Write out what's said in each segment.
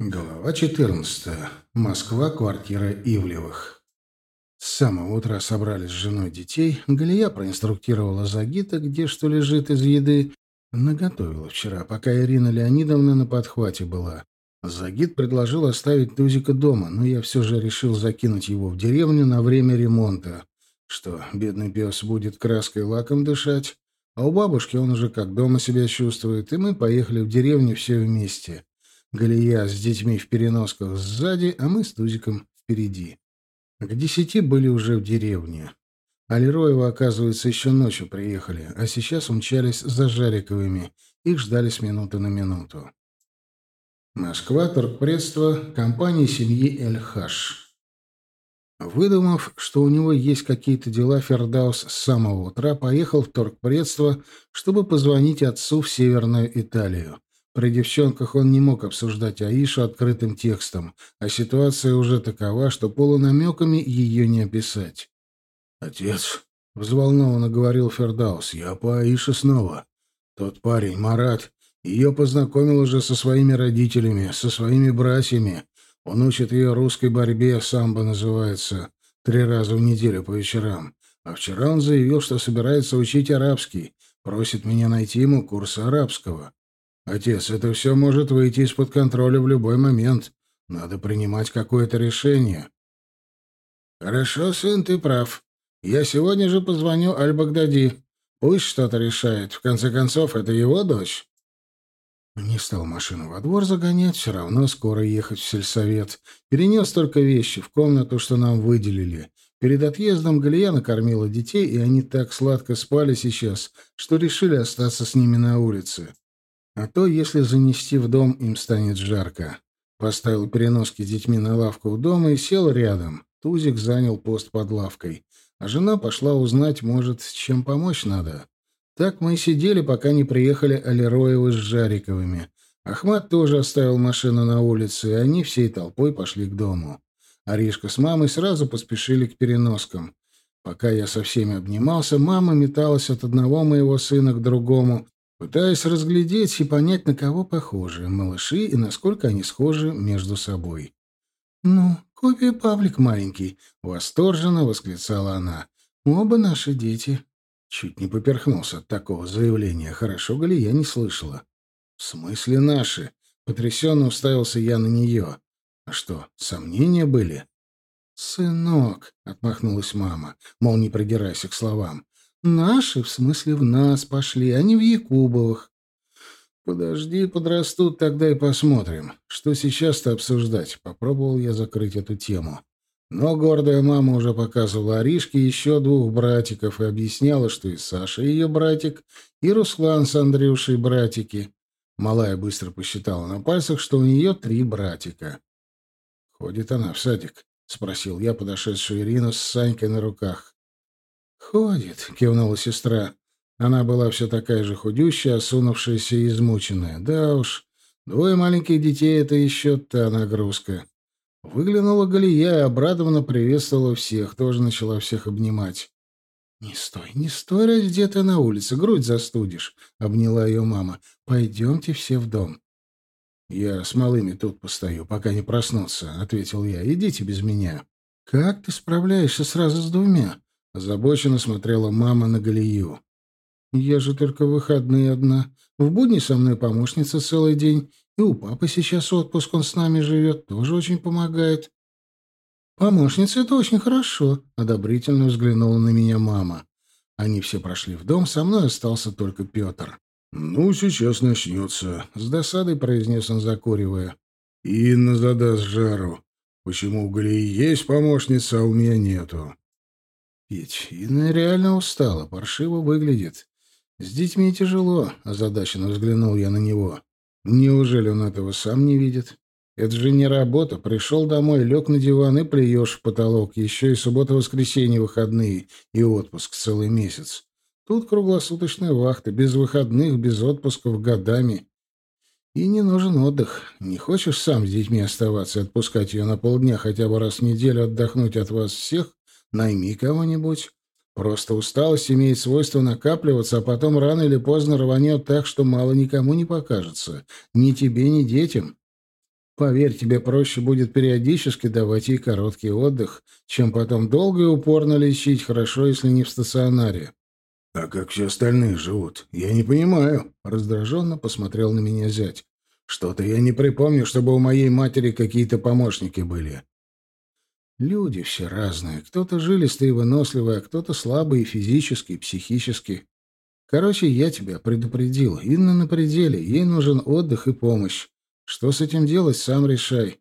Глава 14. Москва, квартира Ивлевых. С самого утра собрались с женой детей. Галия проинструктировала Загита, где что лежит из еды. Наготовила вчера, пока Ирина Леонидовна на подхвате была. Загид предложил оставить Тузика дома, но я все же решил закинуть его в деревню на время ремонта. Что, бедный пес будет краской лаком дышать? А у бабушки он уже как дома себя чувствует, и мы поехали в деревню все вместе. Галия с детьми в переносках сзади, а мы с Тузиком впереди. К десяти были уже в деревне. А Лероева, оказывается, еще ночью приехали, а сейчас умчались за Жариковыми. Их ждали с минуты на минуту. Москва, торгпредство, компания семьи Эль-Хаш. Выдумав, что у него есть какие-то дела, Фердаус с самого утра поехал в торгпредство, чтобы позвонить отцу в Северную Италию. При девчонках он не мог обсуждать Аишу открытым текстом, а ситуация уже такова, что полунамеками ее не описать. «Отец», — взволнованно говорил Фердаус, — «я по Аише снова. Тот парень, Марат, ее познакомил уже со своими родителями, со своими братьями. Он учит ее русской борьбе, самбо называется, три раза в неделю по вечерам. А вчера он заявил, что собирается учить арабский, просит меня найти ему курсы арабского. Отец, это все может выйти из-под контроля в любой момент. Надо принимать какое-то решение. Хорошо, сын, ты прав. Я сегодня же позвоню Аль-Багдади. Пусть что-то решает. В конце концов, это его дочь. Не стал машину во двор загонять, все равно скоро ехать в сельсовет. Перенес только вещи в комнату, что нам выделили. Перед отъездом Галия накормила детей, и они так сладко спали сейчас, что решили остаться с ними на улице. А то, если занести в дом, им станет жарко. Поставил переноски детьми на лавку у дома и сел рядом. Тузик занял пост под лавкой. А жена пошла узнать, может, чем помочь надо. Так мы и сидели, пока не приехали Алероевы с Жариковыми. Ахмат тоже оставил машину на улице, и они всей толпой пошли к дому. Аришка с мамой сразу поспешили к переноскам. Пока я со всеми обнимался, мама металась от одного моего сына к другому, пытаясь разглядеть и понять, на кого похожи малыши и насколько они схожи между собой. «Ну, копия Павлик маленький!» — восторженно восклицала она. «Оба наши дети!» Чуть не поперхнулся от такого заявления. Хорошо, Галия не слышала. «В смысле наши?» — потрясенно уставился я на нее. «А что, сомнения были?» «Сынок», — отмахнулась мама, мол, не придирайся к словам, Наши, в смысле, в нас пошли, а не в Якубовых. Подожди, подрастут, тогда и посмотрим. Что сейчас-то обсуждать? Попробовал я закрыть эту тему. Но гордая мама уже показывала Аришке еще двух братиков и объясняла, что и Саша ее братик, и Руслан с Андрюшей братики. Малая быстро посчитала на пальцах, что у нее три братика. «Ходит она в садик?» — спросил я подошедшую Ирину с Санькой на руках. «Ходит», — кивнула сестра. Она была все такая же худющая, осунувшаяся и измученная. Да уж, двое маленьких детей — это еще та нагрузка. Выглянула Галия и обрадованно приветствовала всех, тоже начала всех обнимать. «Не стой, не стой, раздетая на улице, грудь застудишь», — обняла ее мама. «Пойдемте все в дом». «Я с малыми тут постою, пока не проснутся», — ответил я. «Идите без меня». «Как ты справляешься сразу с двумя?» Озабоченно смотрела мама на Галию. «Я же только выходные одна. В будни со мной помощница целый день. И у папы сейчас отпуск, он с нами живет, тоже очень помогает». «Помощница — это очень хорошо», — одобрительно взглянула на меня мама. Они все прошли в дом, со мной остался только Петр. «Ну, сейчас начнется», — с досадой произнес он, закуривая. «Инна задаст жару. Почему у Галии есть помощница, а у меня нету?» Ведь Инна реально устала, паршиво выглядит. С детьми тяжело, озадаченно взглянул я на него. Неужели он этого сам не видит? Это же не работа. Пришел домой, лег на диван и плюешь в потолок. Еще и суббота-воскресенье выходные и отпуск целый месяц. Тут круглосуточная вахта, без выходных, без отпусков, годами. И не нужен отдых. Не хочешь сам с детьми оставаться, отпускать ее на полдня хотя бы раз в неделю отдохнуть от вас всех? Найми кого-нибудь. Просто усталость имеет свойство накапливаться, а потом рано или поздно рванет так, что мало никому не покажется. Ни тебе, ни детям. Поверь, тебе проще будет периодически давать ей короткий отдых, чем потом долго и упорно лечить, хорошо, если не в стационаре. «А как все остальные живут? Я не понимаю», — раздраженно посмотрел на меня зять. «Что-то я не припомню, чтобы у моей матери какие-то помощники были». Люди все разные. Кто-то жилистый и выносливый, а кто-то слабый и физически, и психически. Короче, я тебя предупредил. Инна на пределе. Ей нужен отдых и помощь. Что с этим делать, сам решай.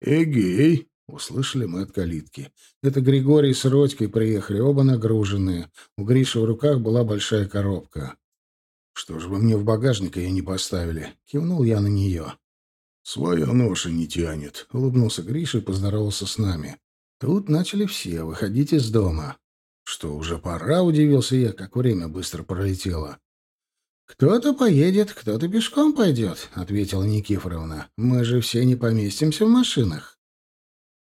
«Эгей!» — услышали мы от калитки. Это Григорий с Родькой приехали, оба нагруженные. У Гриши в руках была большая коробка. «Что ж вы мне в багажник ее не поставили?» — кивнул я на нее. «Своя ноша не тянет», — улыбнулся Гриша и поздоровался с нами. Тут начали все выходить из дома. «Что, уже пора?» — удивился я, как время быстро пролетело. «Кто-то поедет, кто-то пешком пойдет», — ответила Никифоровна. «Мы же все не поместимся в машинах».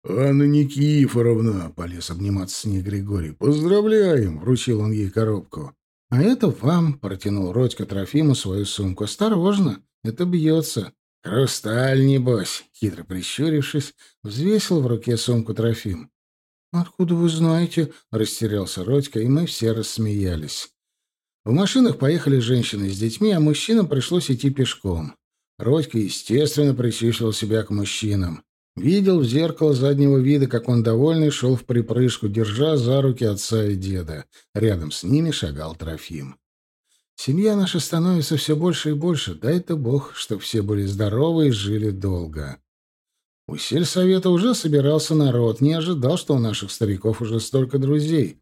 «Анна Никифоровна!» — полез обниматься с ней Григорий. «Поздравляем!» — вручил он ей коробку. «А это вам!» — протянул Родька Трофиму свою сумку. «Осторожно! Это бьется!» «Хрусталь, небось!» — хитро прищурившись, взвесил в руке сумку Трофим. «Откуда вы знаете?» — растерялся Родька, и мы все рассмеялись. В машинах поехали женщины с детьми, а мужчинам пришлось идти пешком. Родька, естественно, причислил себя к мужчинам. Видел в зеркало заднего вида, как он довольный шел в припрыжку, держа за руки отца и деда. Рядом с ними шагал Трофим. Семья наша становится все больше и больше. Дай-то Бог, чтоб все были здоровы и жили долго. У сельсовета уже собирался народ. Не ожидал, что у наших стариков уже столько друзей.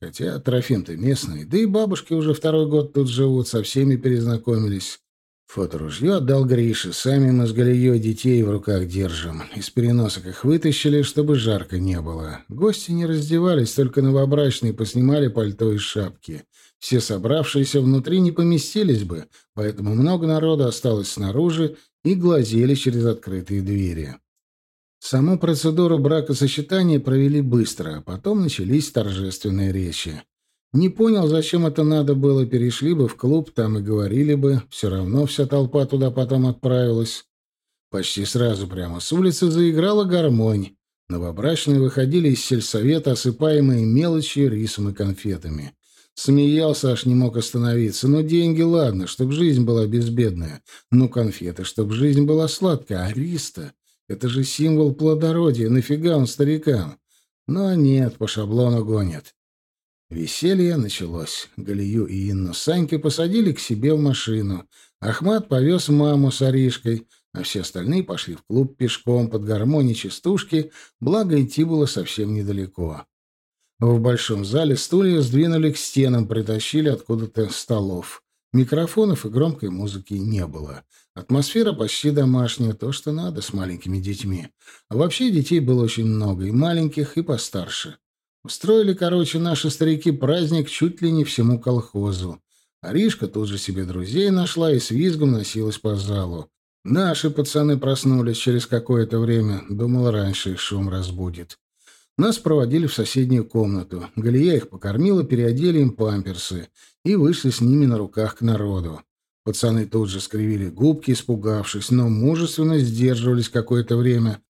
Хотя Трофим-то местный, да и бабушки уже второй год тут живут, со всеми перезнакомились. Фоторужье отдал Грише. Сами мы с Галией детей в руках держим. Из переносок их вытащили, чтобы жарко не было. Гости не раздевались, только новобрачные поснимали пальто и шапки. Все собравшиеся внутри не поместились бы, поэтому много народа осталось снаружи и глазели через открытые двери. Саму процедуру бракосочетания провели быстро, а потом начались торжественные речи. Не понял, зачем это надо было, перешли бы в клуб, там и говорили бы, все равно вся толпа туда потом отправилась. Почти сразу прямо с улицы заиграла гармонь. Новобрачные выходили из сельсовета, осыпаемые мелочью, рисом и конфетами. Смеялся, аж не мог остановиться. Ну, деньги, ладно, чтоб жизнь была безбедная. Ну, конфеты, чтоб жизнь была сладкая. А рис-то? Это же символ плодородия. Нафига он старикам? Но нет, по шаблону гонят. Веселье началось. Галию и Инну Саньки посадили к себе в машину. Ахмат повез маму с Аришкой, а все остальные пошли в клуб пешком под гармонии частушки, благо идти было совсем недалеко. В большом зале стулья сдвинули к стенам, притащили откуда-то столов. Микрофонов и громкой музыки не было. Атмосфера почти домашняя, то, что надо с маленькими детьми. А вообще детей было очень много, и маленьких, и постарше. Устроили, короче, наши старики праздник чуть ли не всему колхозу. Аришка тут же себе друзей нашла и с визгом носилась по залу. Наши пацаны проснулись через какое-то время. Думал, раньше их шум разбудит. Нас проводили в соседнюю комнату. Галия их покормила, переодели им памперсы и вышли с ними на руках к народу. Пацаны тут же скривили губки, испугавшись, но мужественно сдерживались какое-то время,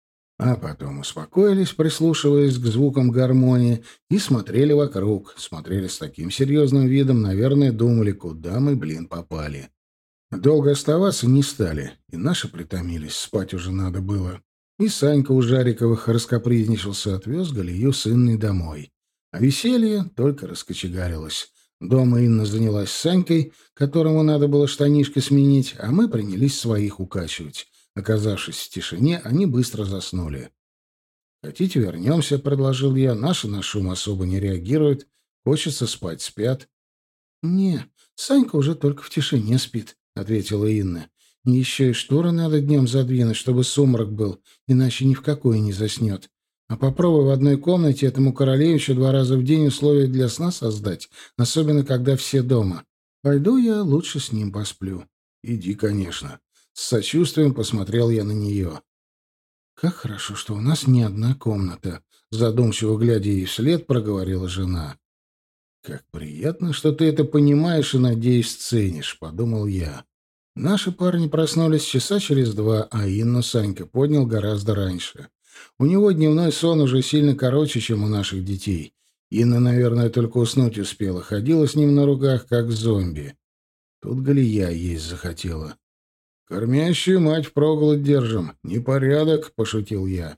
а потом успокоились, прислушиваясь к звукам гармонии, и смотрели вокруг. Смотрели с таким серьезным видом, наверное, думали, куда мы, блин, попали. Долго оставаться не стали, и наши притомились, спать уже надо было. И Санька у Жариковых раскопризничался, отвез Галию с домой. А веселье только раскочегарилось. Дома Инна занялась Санькой, которому надо было штанишки сменить, а мы принялись своих укачивать. Оказавшись в тишине, они быстро заснули. «Хотите, вернемся?» — предложил я. «Наши на шум особо не реагируют. Хочется спать, спят». «Не, Санька уже только в тишине спит», — ответила Инна. «Еще и шторы надо днем задвинуть, чтобы сумрак был, иначе ни в какой не заснет. А попробуй в одной комнате этому королевичу два раза в день условия для сна создать, особенно когда все дома. Пойду я лучше с ним посплю». «Иди, конечно», с сочувствием посмотрел я на нее. «Как хорошо, что у нас не одна комната», — задумчиво глядя ей вслед, проговорила жена. «Как приятно, что ты это понимаешь и, надеюсь, ценишь», — подумал я. Наши парни проснулись часа через два, а Инну Санька поднял гораздо раньше. У него дневной сон уже сильно короче, чем у наших детей. Инна, наверное, только уснуть успела. Ходила с ним на руках, как зомби. Тут Галия есть захотела. «Кормящую мать впроголодь держим. Непорядок», — пошутил я.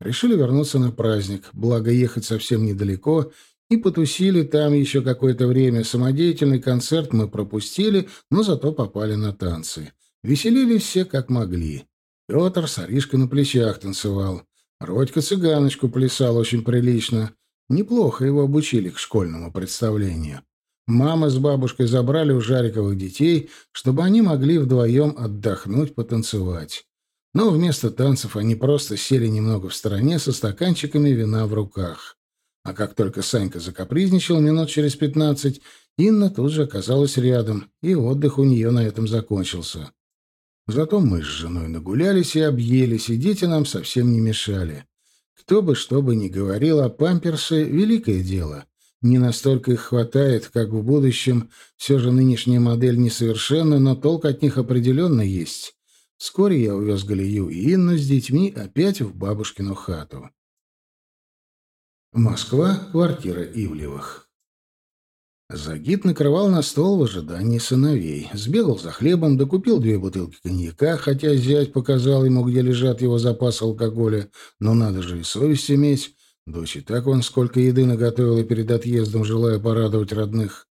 Решили вернуться на праздник, благо ехать совсем недалеко, и потусили там еще какое-то время. Самодеятельный концерт мы пропустили, но зато попали на танцы. Веселились все как могли. Петр с Аришкой на плечах танцевал. Родька цыганочку плясал очень прилично. Неплохо его обучили к школьному представлению. Мама с бабушкой забрали у Жариковых детей, чтобы они могли вдвоем отдохнуть, потанцевать. Но вместо танцев они просто сели немного в стороне со стаканчиками вина в руках. А как только Санька закапризничал минут через пятнадцать, Инна тут же оказалась рядом, и отдых у нее на этом закончился. Зато мы с женой нагулялись и объелись, и дети нам совсем не мешали. Кто бы что бы ни говорил, а памперсы — великое дело. Не настолько их хватает, как в будущем. Все же нынешняя модель несовершенна, но толк от них определенно есть. Вскоре я увез Галию и Инну с детьми опять в бабушкину хату. Москва, квартира Ивлевых. Загид накрывал на стол в ожидании сыновей. Сбегал за хлебом, докупил две бутылки коньяка, хотя зять показал ему, где лежат его запасы алкоголя. Но надо же и совесть иметь. Дочь и так он сколько еды наготовила перед отъездом, желая порадовать родных.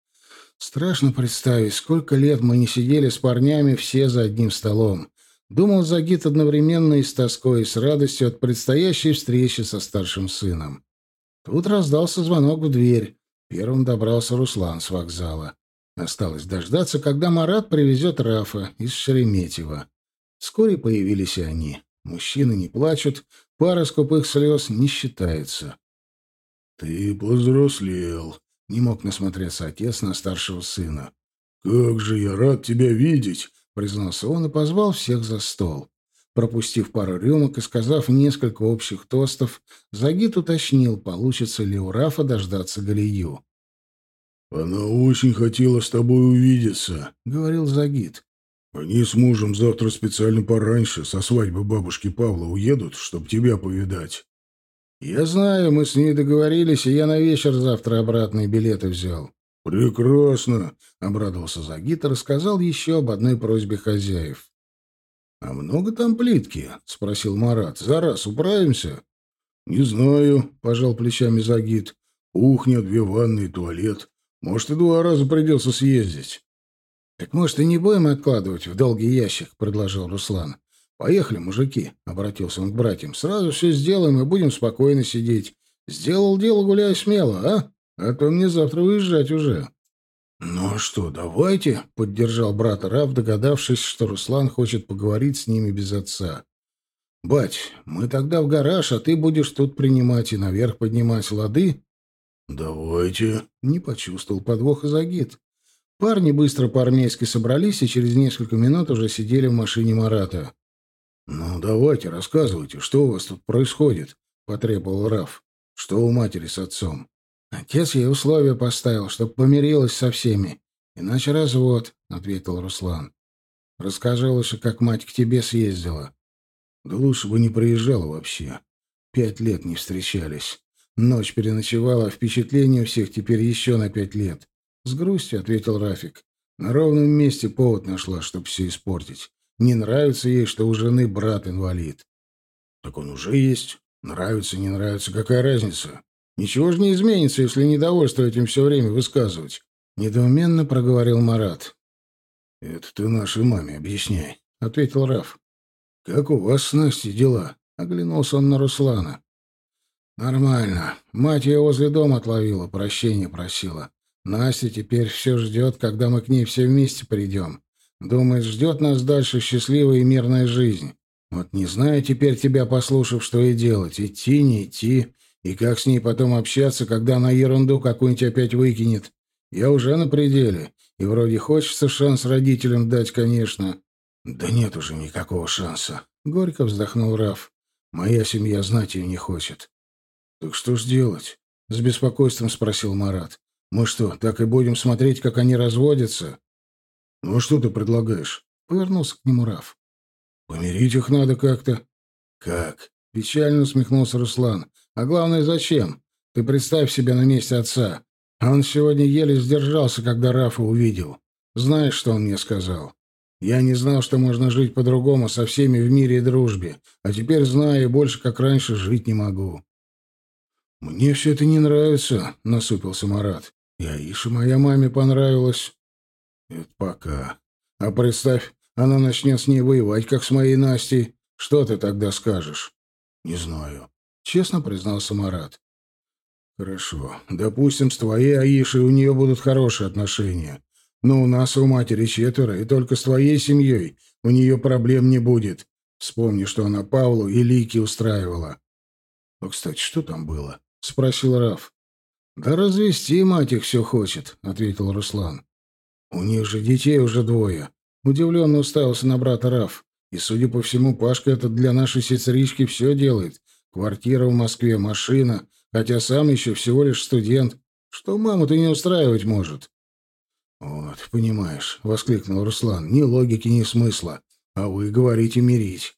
Страшно представить, сколько лет мы не сидели с парнями все за одним столом. Думал Загид одновременно и с тоской, и с радостью от предстоящей встречи со старшим сыном. Тут раздался звонок в дверь. Первым добрался Руслан с вокзала. Осталось дождаться, когда Марат привезет Рафа из Шереметьево. Вскоре появились и они. Мужчины не плачут, пара скупых слез не считается. — Ты повзрослел, — не мог насмотреться отец на старшего сына. — Как же я рад тебя видеть, — признался он и позвал всех за стол. Пропустив пару рюмок и сказав несколько общих тостов, Загид уточнил, получится ли у Рафа дождаться Галию. «Она очень хотела с тобой увидеться», — говорил Загид. Они с мужем завтра специально пораньше со свадьбы бабушки Павла уедут, чтобы тебя повидать. Я знаю, мы с ней договорились, и я на вечер завтра обратные билеты взял. Прекрасно, обрадовался Загит и рассказал еще об одной просьбе хозяев. А много там плитки? спросил Марат. За раз управимся? Не знаю, пожал плечами Загит. Кухня, две ванны и туалет. Может, и два раза придется съездить. «Так, может, и не будем откладывать в долгий ящик?» — предложил Руслан. «Поехали, мужики», — обратился он к братьям. «Сразу все сделаем и будем спокойно сидеть. Сделал дело, гуляй смело, а? А то мне завтра выезжать уже». «Ну а что, давайте», — поддержал брат Раф, догадавшись, что Руслан хочет поговорить с ними без отца. «Бать, мы тогда в гараж, а ты будешь тут принимать и наверх поднимать лады?» «Давайте», — не почувствовал подвоха Загид. Парни быстро по-армейски собрались и через несколько минут уже сидели в машине Марата. «Ну, давайте, рассказывайте, что у вас тут происходит?» — потребовал Раф. «Что у матери с отцом?» «Отец ей условия поставил, чтоб помирилась со всеми. Иначе развод», — ответил Руслан. «Расскажи лучше, как мать к тебе съездила». «Да лучше бы не приезжала вообще. Пять лет не встречались. Ночь переночевала, а впечатление у всех теперь еще на пять лет. С грустью ответил Рафик. На ровном месте повод нашла, чтобы все испортить. Не нравится ей, что у жены брат инвалид. Так он уже есть. Нравится, не нравится, какая разница? Ничего же не изменится, если недовольство этим все время высказывать. Недоуменно проговорил Марат. «Это ты нашей маме объясняй», — ответил Раф. «Как у вас с Настей дела?» — оглянулся он на Руслана. «Нормально. Мать ее возле дома отловила, прощения просила. Настя теперь все ждет, когда мы к ней все вместе придем. Думает, ждет нас дальше счастливая и мирная жизнь. Вот не знаю теперь тебя, послушав, что и делать. Идти, не идти. И как с ней потом общаться, когда она ерунду какую-нибудь опять выкинет. Я уже на пределе. И вроде хочется шанс родителям дать, конечно. Да нет уже никакого шанса. Горько вздохнул Раф. Моя семья знать ее не хочет. Так что ж делать? С беспокойством спросил Марат. Мы что, так и будем смотреть, как они разводятся? Ну а что ты предлагаешь? — повернулся к нему Раф. «Помирить их надо как-то». «Как?» — печально усмехнулся Руслан. «А главное, зачем? Ты представь себя на месте отца. Он сегодня еле сдержался, когда Рафа увидел. Знаешь, что он мне сказал? Я не знал, что можно жить по-другому со всеми в мире и дружбе, а теперь знаю и больше, как раньше, жить не могу». «Мне все это не нравится», — насупился Марат. «И Аиша моя маме понравилась». «Это пока. А представь, она начнет с ней воевать, как с моей Настей. Что ты тогда скажешь?» «Не знаю», — честно признался Марат. «Хорошо. Допустим, с твоей Аишей у нее будут хорошие отношения. Но у нас у матери четверо, и только с твоей семьей у нее проблем не будет. Вспомни, что она Павлу и Лики устраивала». «А, кстати, что там было?» — спросил Раф. «Да развести мать их все хочет», — ответил Руслан. «У них же детей уже двое». Удивленно уставился на брата Раф. «И, судя по всему, Пашка этот для нашей сестрички все делает. Квартира в Москве, машина, хотя сам еще всего лишь студент. Что маму-то не устраивать может?» «Вот, понимаешь», — воскликнул Руслан, — «ни логики, ни смысла. А вы говорите мирить».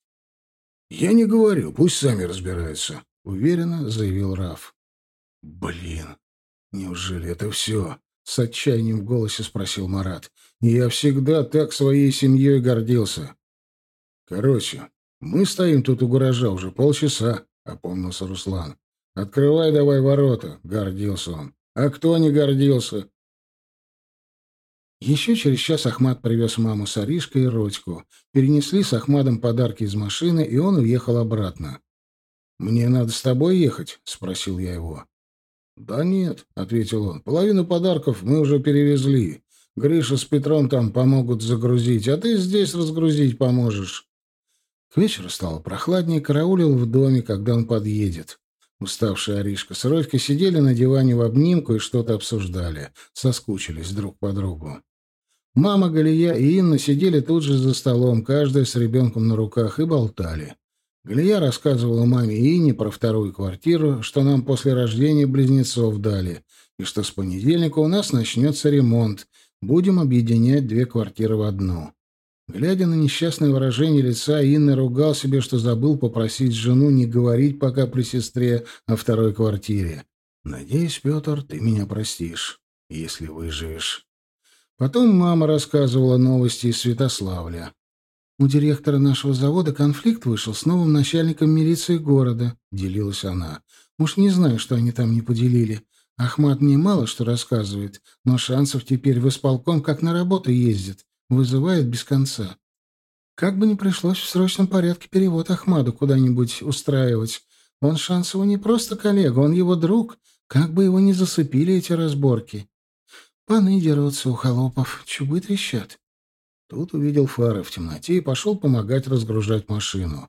«Я не говорю, пусть сами разбираются», — уверенно заявил Раф. «Блин, неужели это все?» — с отчаянием в голосе спросил Марат. «Я всегда так своей семьей гордился». «Короче, мы стоим тут у гаража уже полчаса», — опомнился Руслан. «Открывай давай ворота», — гордился он. «А кто не гордился?» Еще через час Ахмат привез маму с Аришкой и Родьку. Перенесли с Ахмадом подарки из машины, и он уехал обратно. «Мне надо с тобой ехать?» — спросил я его. «Да нет», — ответил он. «Половину подарков мы уже перевезли. Гриша с Петром там помогут загрузить, а ты здесь разгрузить поможешь». К вечеру стало прохладнее, караулил в доме, когда он подъедет. Уставшая Аришка с Родькой сидели на диване в обнимку и что-то обсуждали. Соскучились друг по другу. Мама Галия и Инна сидели тут же за столом, каждая с ребенком на руках, и болтали. Галия рассказывала маме и Инне про вторую квартиру, что нам после рождения близнецов дали, и что с понедельника у нас начнется ремонт, будем объединять две квартиры в одну. Глядя на несчастное выражение лица, Инна ругал себе, что забыл попросить жену не говорить пока при сестре о второй квартире. «Надеюсь, Петр, ты меня простишь, если выживешь». Потом мама рассказывала новости из Святославля. «У директора нашего завода конфликт вышел с новым начальником милиции города», — делилась она. «Уж не знаю, что они там не поделили. Ахмат мне мало что рассказывает, но шансов теперь в исполком как на работу ездит. Вызывает без конца. Как бы ни пришлось в срочном порядке перевод Ахмаду куда-нибудь устраивать. Он Шансову не просто коллега, он его друг. Как бы его ни засыпили эти разборки. Паны дерутся у холопов, чубы трещат. Тут увидел фары в темноте и пошел помогать разгружать машину.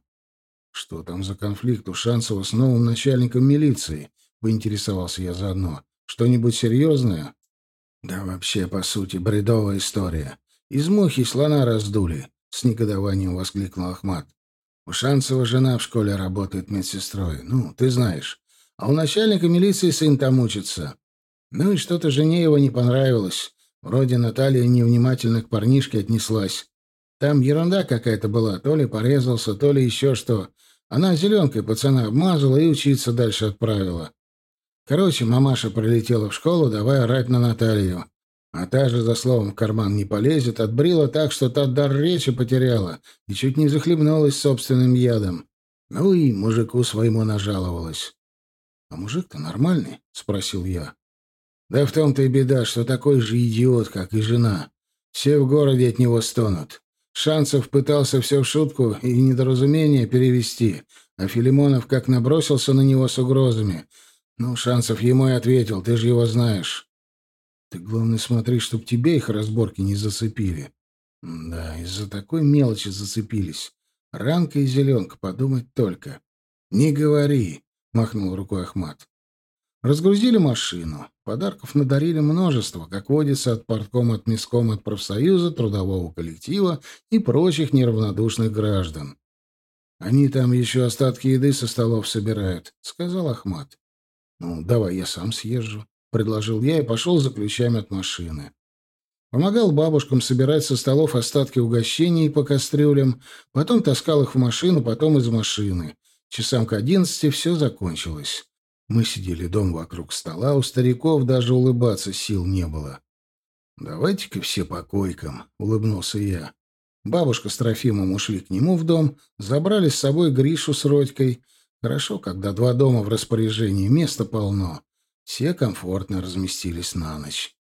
«Что там за конфликт у Шансова с новым начальником милиции?» — поинтересовался я заодно. «Что-нибудь серьезное?» «Да вообще, по сути, бредовая история. Из мухи слона раздули», — с негодованием воскликнул Ахмат. «У Шансова жена в школе работает медсестрой. Ну, ты знаешь. А у начальника милиции сын там учится. Ну и что-то жене его не понравилось. Вроде Наталья невнимательно к парнишке отнеслась. Там ерунда какая-то была, то ли порезался, то ли еще что. Она зеленкой пацана обмазала и учиться дальше отправила. Короче, мамаша прилетела в школу, давай орать на Наталью. А та же за словом в карман не полезет, отбрила так, что та дар речи потеряла и чуть не захлебнулась собственным ядом. Ну и мужику своему нажаловалась. — А мужик-то нормальный? — спросил я. Да в том-то и беда, что такой же идиот, как и жена. Все в городе от него стонут. Шансов пытался все в шутку и недоразумение перевести, а Филимонов как набросился на него с угрозами. Ну, Шансов ему и ответил, ты же его знаешь. Ты, главное, смотри, чтоб тебе их разборки не зацепили. Да, из-за такой мелочи зацепились. Ранка и зеленка, подумать только. Не говори, махнул рукой Ахмат. Разгрузили машину. Подарков надарили множество, как водится от порткома от миском от профсоюза, трудового коллектива и прочих неравнодушных граждан. «Они там еще остатки еды со столов собирают», — сказал Ахмат. «Ну, давай я сам съезжу», — предложил я и пошел за ключами от машины. Помогал бабушкам собирать со столов остатки угощений по кастрюлям, потом таскал их в машину, потом из машины. Часам к одиннадцати все закончилось. Мы сидели дома вокруг стола, у стариков даже улыбаться сил не было. «Давайте-ка все по койкам», — улыбнулся я. Бабушка с Трофимом ушли к нему в дом, забрали с собой Гришу с Родькой. Хорошо, когда два дома в распоряжении, места полно. Все комфортно разместились на ночь.